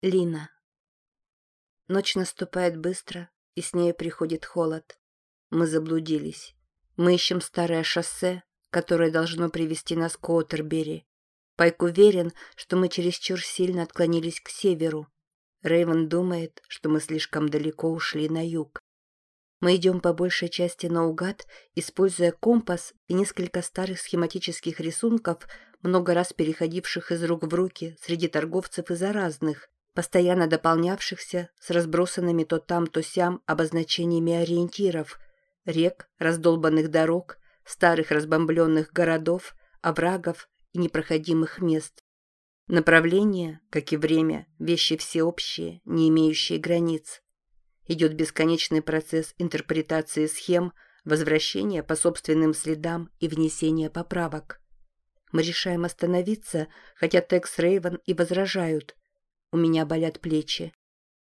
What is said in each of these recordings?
Лина. Ночь наступает быстро, и с ней приходит холод. Мы заблудились. Мы ищем старое шоссе, которое должно привести нас к Уотербери. Пайк уверен, что мы чересчур сильно отклонились к северу. Рейвен думает, что мы слишком далеко ушли на юг. Мы идем по большей части наугад, используя компас и несколько старых схематических рисунков, много раз переходивших из рук в руки среди торговцев и заразных, постоянно дополнявшихся с разбросанными то там, то сям обозначениями ориентиров, рек, раздолбанных дорог, старых разбомбленных городов, оврагов и непроходимых мест. Направление, как и время, вещи всеобщие, не имеющие границ. Идет бесконечный процесс интерпретации схем, возвращения по собственным следам и внесения поправок. Мы решаем остановиться, хотя Текс Рейвен и возражают. У меня болят плечи.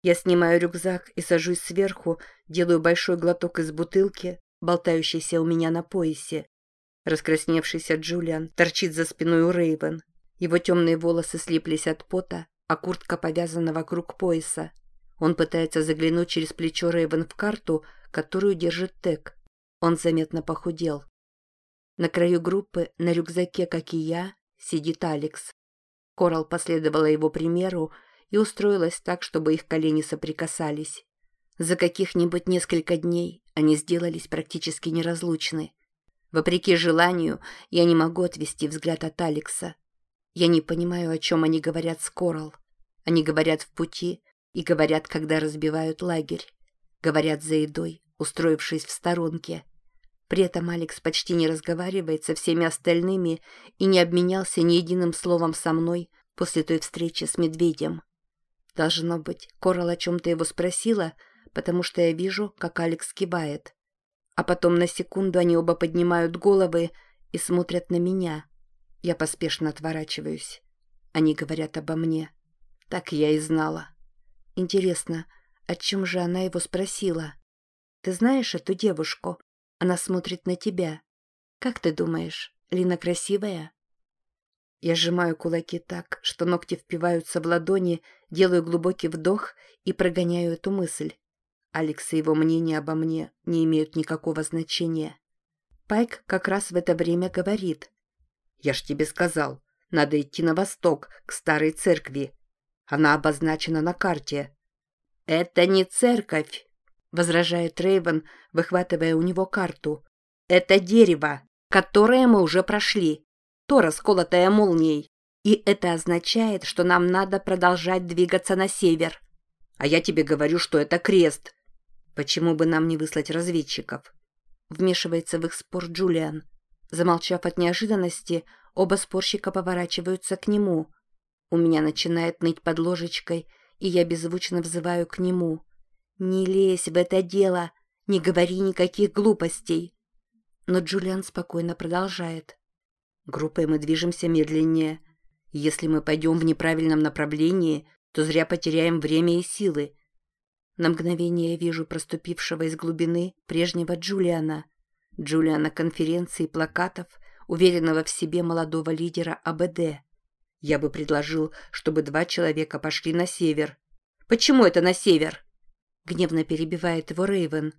Я снимаю рюкзак и сажусь сверху, делаю большой глоток из бутылки, болтающейся у меня на поясе. Раскрасневшийся Джулиан торчит за спиной у Рейвен. Его темные волосы слиплись от пота, а куртка повязана вокруг пояса. Он пытается заглянуть через плечо Рейвен в карту, которую держит Тек. Он заметно похудел. На краю группы, на рюкзаке, как и я, сидит Алекс. Корал последовала его примеру и устроилась так, чтобы их колени соприкасались. За каких-нибудь несколько дней они сделались практически неразлучны. Вопреки желанию, я не могу отвести взгляд от Алекса. Я не понимаю, о чем они говорят с Корал. Они говорят в пути и говорят, когда разбивают лагерь. Говорят за едой, устроившись в сторонке. При этом Алекс почти не разговаривает со всеми остальными и не обменялся ни единым словом со мной после той встречи с медведем. Должно быть, Корал о чем-то его спросила, потому что я вижу, как Алекс кивает. А потом на секунду они оба поднимают головы и смотрят на меня. Я поспешно отворачиваюсь. Они говорят обо мне. Так я и знала. Интересно, о чем же она его спросила? Ты знаешь эту девушку? Она смотрит на тебя. Как ты думаешь, Лина красивая? Я сжимаю кулаки так, что ногти впиваются в ладони, делаю глубокий вдох и прогоняю эту мысль. Алекс и его мнение обо мне не имеют никакого значения. Пайк как раз в это время говорит. «Я ж тебе сказал, надо идти на восток, к старой церкви. Она обозначена на карте». «Это не церковь», — возражает Рейвен, выхватывая у него карту. «Это дерево, которое мы уже прошли. То расколотое молнией. И это означает, что нам надо продолжать двигаться на север. А я тебе говорю, что это крест. Почему бы нам не выслать разведчиков? Вмешивается в их спор Джулиан. Замолчав от неожиданности, оба спорщика поворачиваются к нему. У меня начинает ныть под ложечкой, и я беззвучно взываю к нему. «Не лезь в это дело! Не говори никаких глупостей!» Но Джулиан спокойно продолжает. «Группой мы движемся медленнее. Если мы пойдем в неправильном направлении, то зря потеряем время и силы. На мгновение я вижу проступившего из глубины прежнего Джулиана. Джулиана конференции плакатов, уверенного в себе молодого лидера АБД. Я бы предложил, чтобы два человека пошли на север. «Почему это на север?» Гневно перебивает его Рейвен.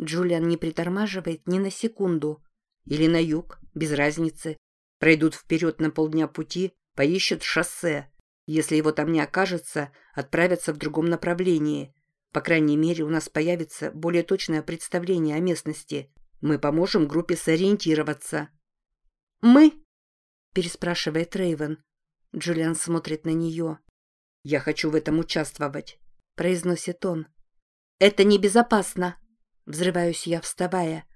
Джулиан не притормаживает ни на секунду. Или на юг, без разницы. Пройдут вперед на полдня пути, поищут шоссе. Если его там не окажется, отправятся в другом направлении. По крайней мере, у нас появится более точное представление о местности. Мы поможем группе сориентироваться». «Мы?» – переспрашивает Рейвен. Джулиан смотрит на нее. «Я хочу в этом участвовать», – произносит он. «Это небезопасно», – взрываюсь я, вставая.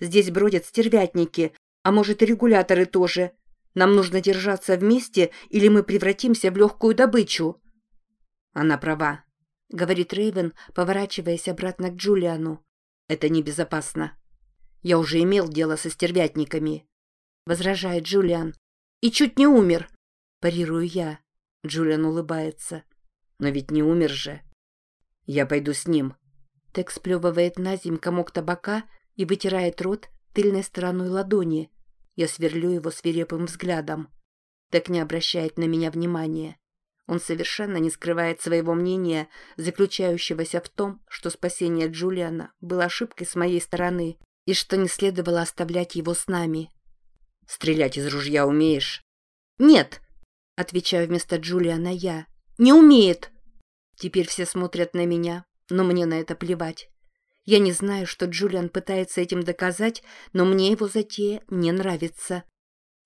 «Здесь бродят стервятники, а может и регуляторы тоже. Нам нужно держаться вместе, или мы превратимся в легкую добычу». Она права. — говорит Рейвен, поворачиваясь обратно к Джулиану. «Это небезопасно. Я уже имел дело со стервятниками», — возражает Джулиан. «И чуть не умер», — парирую я. Джулиан улыбается. «Но ведь не умер же». «Я пойду с ним». Тек сплевывает на земь комок табака и вытирает рот тыльной стороной ладони. Я сверлю его свирепым взглядом. Тек не обращает на меня внимания. Он совершенно не скрывает своего мнения, заключающегося в том, что спасение Джулиана было ошибкой с моей стороны и что не следовало оставлять его с нами. «Стрелять из ружья умеешь?» «Нет», — отвечаю вместо Джулиана я. «Не умеет». Теперь все смотрят на меня, но мне на это плевать. Я не знаю, что Джулиан пытается этим доказать, но мне его затея не нравится.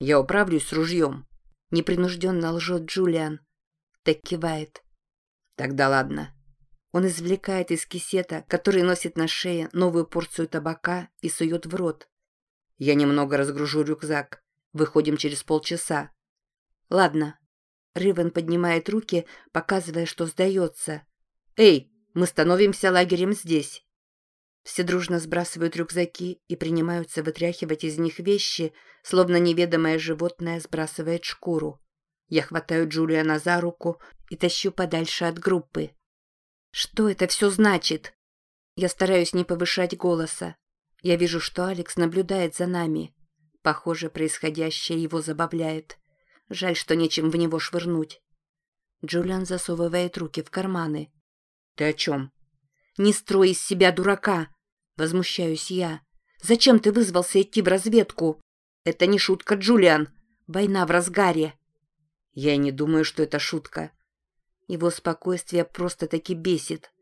«Я управлюсь с ружьем», — непринужденно лжет Джулиан. Так кивает. «Тогда ладно». Он извлекает из кисета, который носит на шее, новую порцию табака и сует в рот. «Я немного разгружу рюкзак. Выходим через полчаса». «Ладно». Рывен поднимает руки, показывая, что сдается. «Эй, мы становимся лагерем здесь». Все дружно сбрасывают рюкзаки и принимаются вытряхивать из них вещи, словно неведомое животное сбрасывает шкуру. Я хватаю Джулиана за руку и тащу подальше от группы. «Что это все значит?» Я стараюсь не повышать голоса. Я вижу, что Алекс наблюдает за нами. Похоже, происходящее его забавляет. Жаль, что нечем в него швырнуть. Джулиан засовывает руки в карманы. «Ты о чем?» «Не строй из себя дурака!» Возмущаюсь я. «Зачем ты вызвался идти в разведку? Это не шутка, Джулиан. Война в разгаре». Я и не думаю, что это шутка. Его спокойствие просто-таки бесит.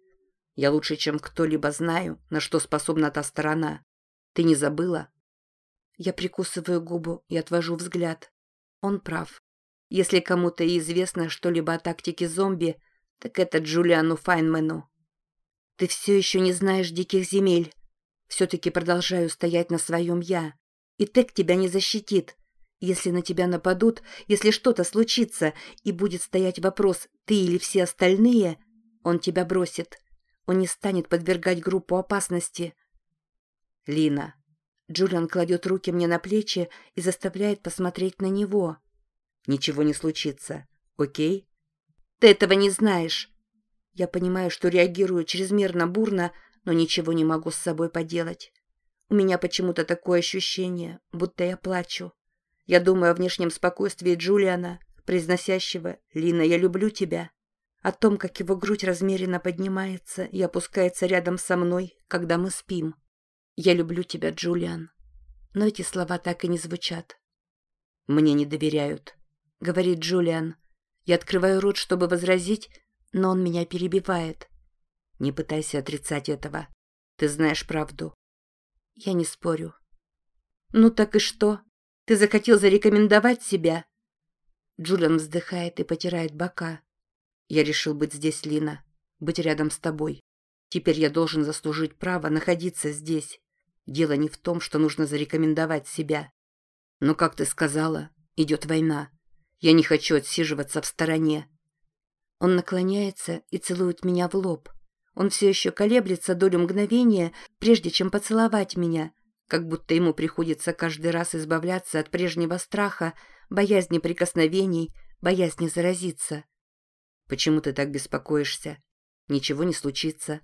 Я лучше, чем кто-либо знаю, на что способна та сторона. Ты не забыла? Я прикусываю губу и отвожу взгляд. Он прав. Если кому-то и известно что-либо о тактике зомби, так это Джулиану Файнмену. Ты все еще не знаешь диких земель. Все-таки продолжаю стоять на своем «я». И Тек тебя не защитит. Если на тебя нападут, если что-то случится, и будет стоять вопрос, ты или все остальные, он тебя бросит. Он не станет подвергать группу опасности. Лина. Джулиан кладет руки мне на плечи и заставляет посмотреть на него. Ничего не случится, окей? Ты этого не знаешь. Я понимаю, что реагирую чрезмерно бурно, но ничего не могу с собой поделать. У меня почему-то такое ощущение, будто я плачу. Я думаю о внешнем спокойствии Джулиана, произносящего «Лина, я люблю тебя», о том, как его грудь размеренно поднимается и опускается рядом со мной, когда мы спим. «Я люблю тебя, Джулиан». Но эти слова так и не звучат. «Мне не доверяют», — говорит Джулиан. Я открываю рот, чтобы возразить, но он меня перебивает. Не пытайся отрицать этого. Ты знаешь правду. Я не спорю. Ну так и что? Ты захотел зарекомендовать себя? Джулиан вздыхает и потирает бока. Я решил быть здесь, Лина. Быть рядом с тобой. Теперь я должен заслужить право находиться здесь. Дело не в том, что нужно зарекомендовать себя. Но, как ты сказала, идет война. Я не хочу отсиживаться в стороне. Он наклоняется и целует меня в лоб. Он все еще колеблется долю мгновения, прежде чем поцеловать меня, как будто ему приходится каждый раз избавляться от прежнего страха, боязни прикосновений, боязни заразиться. «Почему ты так беспокоишься? Ничего не случится».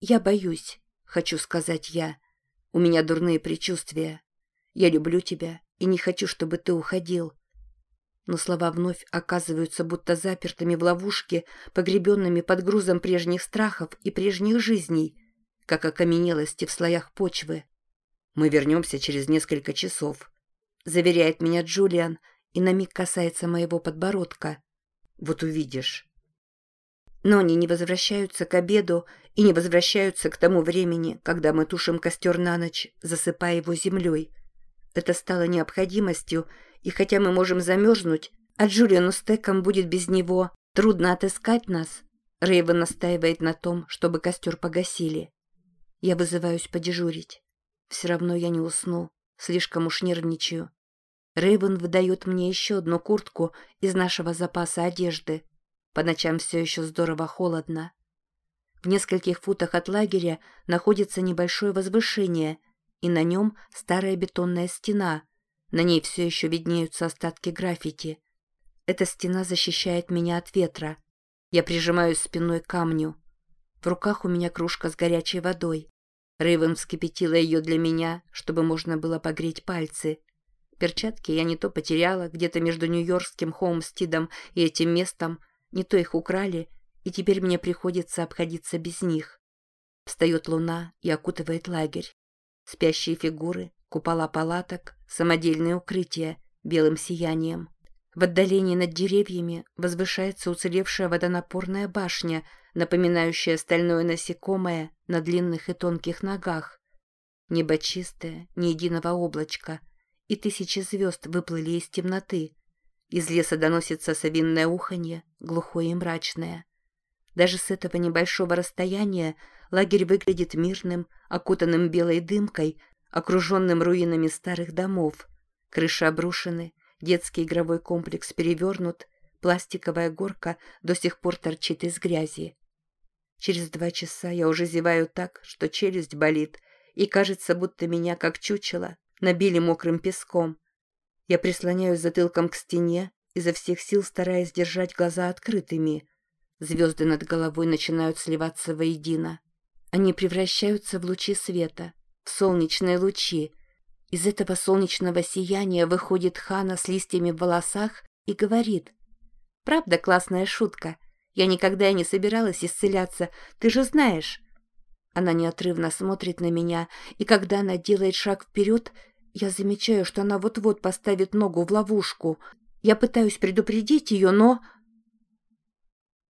«Я боюсь», — хочу сказать я. «У меня дурные предчувствия. Я люблю тебя и не хочу, чтобы ты уходил но слова вновь оказываются будто запертыми в ловушке, погребенными под грузом прежних страхов и прежних жизней, как окаменелости в слоях почвы. «Мы вернемся через несколько часов», — заверяет меня Джулиан и на миг касается моего подбородка. «Вот увидишь». Но они не возвращаются к обеду и не возвращаются к тому времени, когда мы тушим костер на ночь, засыпая его землей. Это стало необходимостью, и хотя мы можем замерзнуть, а Джулиану с Теком будет без него трудно отыскать нас, Рейвен настаивает на том, чтобы костер погасили. Я вызываюсь подежурить. Все равно я не усну, слишком уж нервничаю. Рейвен выдает мне еще одну куртку из нашего запаса одежды. По ночам все еще здорово холодно. В нескольких футах от лагеря находится небольшое возвышение, и на нем старая бетонная стена — на ней все еще виднеются остатки граффити. Эта стена защищает меня от ветра. Я прижимаюсь спиной к камню. В руках у меня кружка с горячей водой. Рейвен вскипятила ее для меня, чтобы можно было погреть пальцы. Перчатки я не то потеряла где-то между Нью-Йоркским Хоумстидом и этим местом, Не то их украли, и теперь мне приходится обходиться без них. Встает луна и окутывает лагерь. Спящие фигуры, купола палаток, самодельные укрытия белым сиянием. В отдалении над деревьями возвышается уцелевшая водонапорная башня, напоминающая стальное насекомое на длинных и тонких ногах. Небо чистое, ни единого облачка, и тысячи звезд выплыли из темноты. Из леса доносится совинное уханье, глухое и мрачное. Даже с этого небольшого расстояния лагерь выглядит мирным, окутанным белой дымкой, окруженным руинами старых домов. Крыши обрушены, детский игровой комплекс перевернут, пластиковая горка до сих пор торчит из грязи. Через два часа я уже зеваю так, что челюсть болит, и кажется, будто меня, как чучело, набили мокрым песком. Я прислоняюсь затылком к стене, изо всех сил стараясь держать глаза открытыми. Звезды над головой начинают сливаться воедино. Они превращаются в лучи света, в солнечные лучи, из этого солнечного сияния выходит Хана с листьями в волосах и говорит. «Правда классная шутка? Я никогда не собиралась исцеляться, ты же знаешь». Она неотрывно смотрит на меня, и когда она делает шаг вперед, я замечаю, что она вот-вот поставит ногу в ловушку. Я пытаюсь предупредить ее, но...